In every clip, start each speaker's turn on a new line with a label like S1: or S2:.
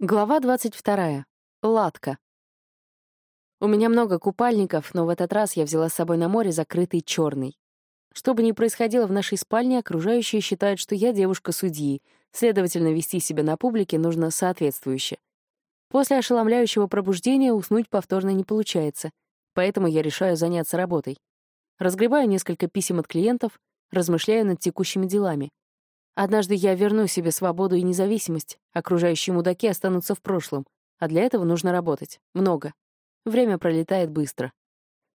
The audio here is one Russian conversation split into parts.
S1: Глава 22. Ладка. У меня много купальников, но в этот раз я взяла с собой на море закрытый черный. Что бы ни происходило в нашей спальне, окружающие считают, что я девушка судьи, следовательно, вести себя на публике нужно соответствующе. После ошеломляющего пробуждения уснуть повторно не получается, поэтому я решаю заняться работой. Разгребаю несколько писем от клиентов, размышляю над текущими делами. Однажды я верну себе свободу и независимость, окружающие мудаки останутся в прошлом, а для этого нужно работать. Много. Время пролетает быстро.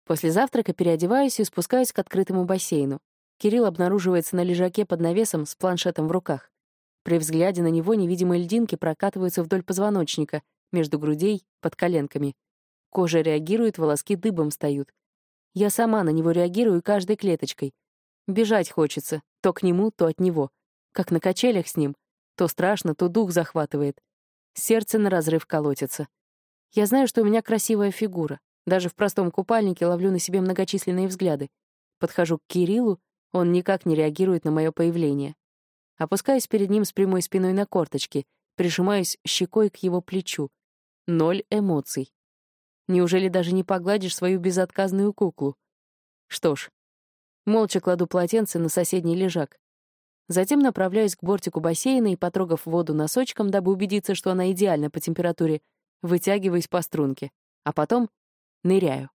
S1: После завтрака переодеваюсь и спускаюсь к открытому бассейну. Кирилл обнаруживается на лежаке под навесом с планшетом в руках. При взгляде на него невидимые льдинки прокатываются вдоль позвоночника, между грудей, под коленками. Кожа реагирует, волоски дыбом встают. Я сама на него реагирую каждой клеточкой. Бежать хочется, то к нему, то от него как на качелях с ним. То страшно, то дух захватывает. Сердце на разрыв колотится. Я знаю, что у меня красивая фигура. Даже в простом купальнике ловлю на себе многочисленные взгляды. Подхожу к Кириллу, он никак не реагирует на мое появление. Опускаюсь перед ним с прямой спиной на корточки, прижимаюсь щекой к его плечу. Ноль эмоций. Неужели даже не погладишь свою безотказную куклу? Что ж, молча кладу полотенце на соседний лежак. Затем направляюсь к бортику бассейна и, потрогав воду носочком, дабы убедиться, что она идеальна по температуре, вытягиваюсь по струнке, а потом ныряю.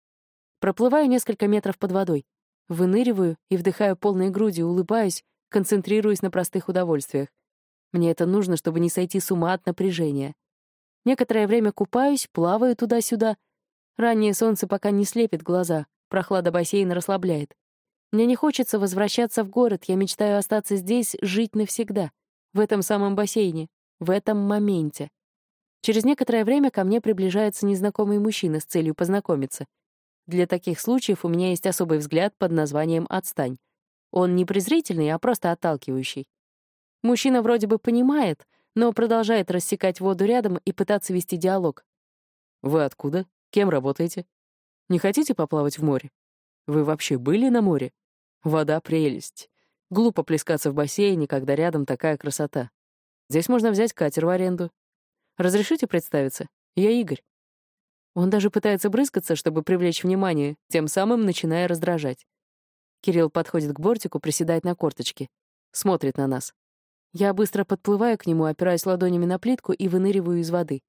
S1: Проплываю несколько метров под водой, выныриваю и вдыхаю полной грудью, улыбаюсь, концентрируясь на простых удовольствиях. Мне это нужно, чтобы не сойти с ума от напряжения. Некоторое время купаюсь, плаваю туда-сюда. Раннее солнце пока не слепит глаза, прохлада бассейна расслабляет. Мне не хочется возвращаться в город, я мечтаю остаться здесь, жить навсегда, в этом самом бассейне, в этом моменте. Через некоторое время ко мне приближается незнакомый мужчина с целью познакомиться. Для таких случаев у меня есть особый взгляд под названием «отстань». Он не презрительный, а просто отталкивающий. Мужчина вроде бы понимает, но продолжает рассекать воду рядом и пытаться вести диалог. «Вы откуда? Кем работаете? Не хотите поплавать в море? Вы вообще были на море?» Вода — прелесть. Глупо плескаться в бассейне, когда рядом такая красота. Здесь можно взять катер в аренду. Разрешите представиться? Я Игорь. Он даже пытается брызгаться, чтобы привлечь внимание, тем самым начиная раздражать. Кирилл подходит к бортику, приседает на корточки. Смотрит на нас. Я быстро подплываю к нему, опираюсь ладонями на плитку и выныриваю из воды.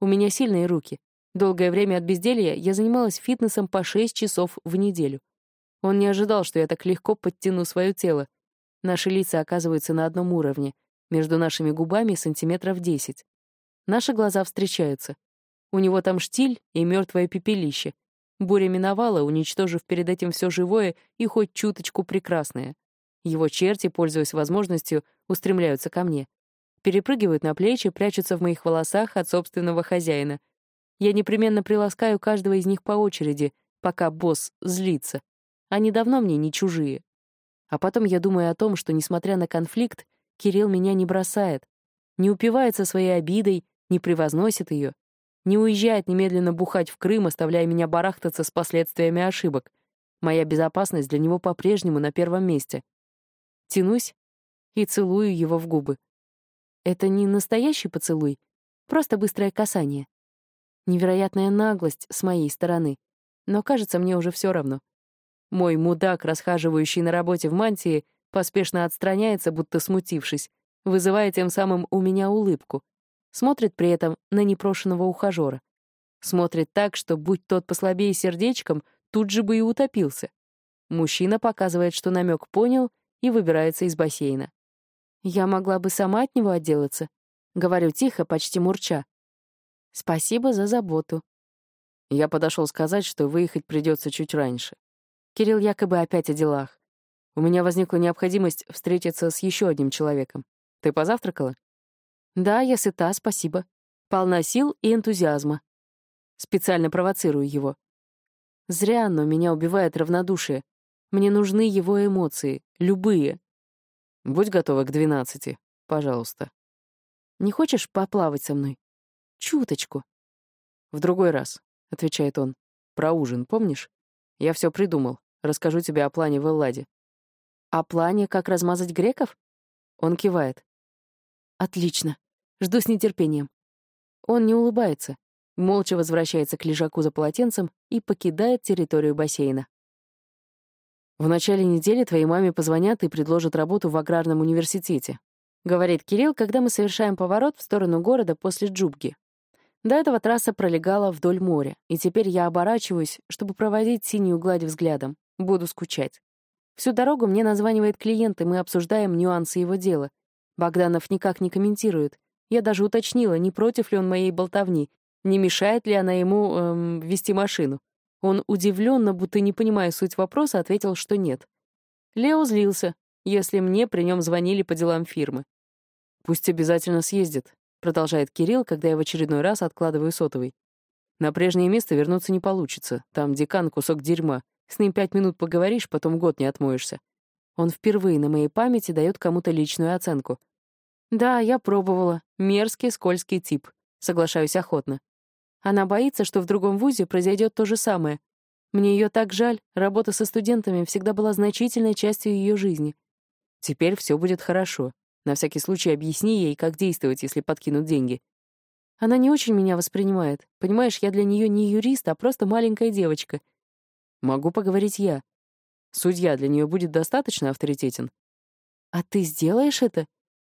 S1: У меня сильные руки. Долгое время от безделья я занималась фитнесом по 6 часов в неделю. Он не ожидал, что я так легко подтяну свое тело. Наши лица оказываются на одном уровне, между нашими губами сантиметров десять. Наши глаза встречаются. У него там штиль и мертвое пепелище. Буря миновала, уничтожив перед этим все живое и хоть чуточку прекрасное. Его черти, пользуясь возможностью, устремляются ко мне. Перепрыгивают на плечи, прячутся в моих волосах от собственного хозяина. Я непременно приласкаю каждого из них по очереди, пока босс злится. Они давно мне не чужие. А потом я думаю о том, что, несмотря на конфликт, Кирилл меня не бросает, не упивается своей обидой, не превозносит ее, не уезжает немедленно бухать в Крым, оставляя меня барахтаться с последствиями ошибок. Моя безопасность для него по-прежнему на первом месте. Тянусь и целую его в губы. Это не настоящий поцелуй, просто быстрое касание. Невероятная наглость с моей стороны, но кажется мне уже все равно. Мой мудак, расхаживающий на работе в мантии, поспешно отстраняется, будто смутившись, вызывая тем самым у меня улыбку. Смотрит при этом на непрошенного ухажера. Смотрит так, что, будь тот послабее сердечком, тут же бы и утопился. Мужчина показывает, что намек понял, и выбирается из бассейна. Я могла бы сама от него отделаться. Говорю тихо, почти мурча. Спасибо за заботу. Я подошел сказать, что выехать придется чуть раньше. Кирилл якобы опять о делах. У меня возникла необходимость встретиться с еще одним человеком. Ты позавтракала? Да, я сыта, спасибо. Полна сил и энтузиазма. Специально провоцирую его. Зря оно меня убивает равнодушие. Мне нужны его эмоции, любые. Будь готова к двенадцати, пожалуйста. Не хочешь поплавать со мной? Чуточку. В другой раз, — отвечает он. Про ужин, помнишь? Я все придумал. Расскажу тебе о плане в Элладе». «О плане, как размазать греков?» Он кивает. «Отлично. Жду с нетерпением». Он не улыбается, молча возвращается к лежаку за полотенцем и покидает территорию бассейна. «В начале недели твоей маме позвонят и предложат работу в аграрном университете», говорит Кирилл, когда мы совершаем поворот в сторону города после Джубги. До этого трасса пролегала вдоль моря, и теперь я оборачиваюсь, чтобы проводить синюю гладь взглядом. Буду скучать. Всю дорогу мне названивает клиент, и мы обсуждаем нюансы его дела. Богданов никак не комментирует. Я даже уточнила, не против ли он моей болтовни, не мешает ли она ему эм, вести машину. Он удивленно, будто не понимая суть вопроса, ответил, что нет. Лео злился, если мне при нем звонили по делам фирмы. «Пусть обязательно съездит», — продолжает Кирилл, когда я в очередной раз откладываю сотовый. «На прежнее место вернуться не получится. Там декан — кусок дерьма. С ним пять минут поговоришь, потом год не отмоешься. Он впервые на моей памяти дает кому-то личную оценку. Да, я пробовала. Мерзкий, скользкий тип. Соглашаюсь охотно. Она боится, что в другом вузе произойдет то же самое. Мне ее так жаль, работа со студентами всегда была значительной частью ее жизни. Теперь все будет хорошо. На всякий случай объясни ей, как действовать, если подкинут деньги. Она не очень меня воспринимает. Понимаешь, я для нее не юрист, а просто маленькая девочка — Могу поговорить я. Судья для нее будет достаточно авторитетен. А ты сделаешь это?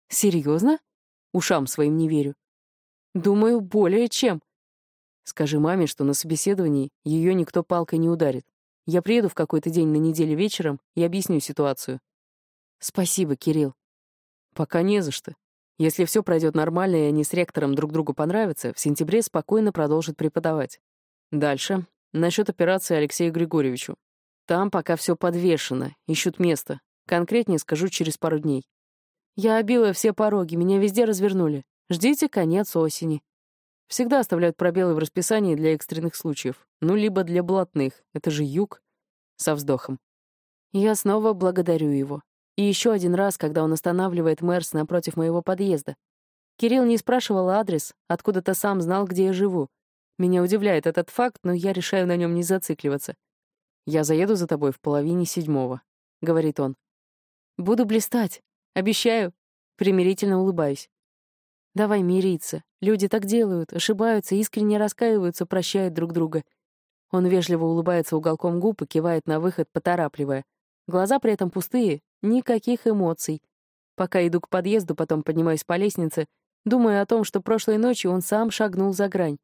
S1: Серьезно? Ушам своим не верю. Думаю, более чем. Скажи маме, что на собеседовании ее никто палкой не ударит. Я приеду в какой-то день на неделе вечером и объясню ситуацию. Спасибо, Кирилл. Пока не за что. Если все пройдет нормально и они с ректором друг другу понравятся, в сентябре спокойно продолжат преподавать. Дальше Насчет операции Алексею Григорьевичу. Там пока все подвешено, ищут место. Конкретнее скажу через пару дней. Я обила все пороги, меня везде развернули. Ждите конец осени. Всегда оставляют пробелы в расписании для экстренных случаев. Ну, либо для блатных. Это же юг. Со вздохом. Я снова благодарю его. И еще один раз, когда он останавливает Мерс напротив моего подъезда. Кирилл не спрашивал адрес, откуда-то сам знал, где я живу. Меня удивляет этот факт, но я решаю на нем не зацикливаться. «Я заеду за тобой в половине седьмого», — говорит он. «Буду блистать. Обещаю». Примирительно улыбаюсь. «Давай мириться. Люди так делают, ошибаются, искренне раскаиваются, прощают друг друга». Он вежливо улыбается уголком губ и кивает на выход, поторапливая. Глаза при этом пустые, никаких эмоций. Пока иду к подъезду, потом поднимаюсь по лестнице, думаю о том, что прошлой ночью он сам шагнул за грань.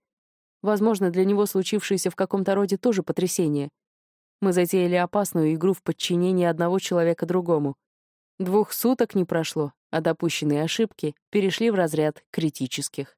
S1: Возможно, для него случившееся в каком-то роде тоже потрясение. Мы затеяли опасную игру в подчинении одного человека другому. Двух суток не прошло, а допущенные ошибки перешли в разряд критических.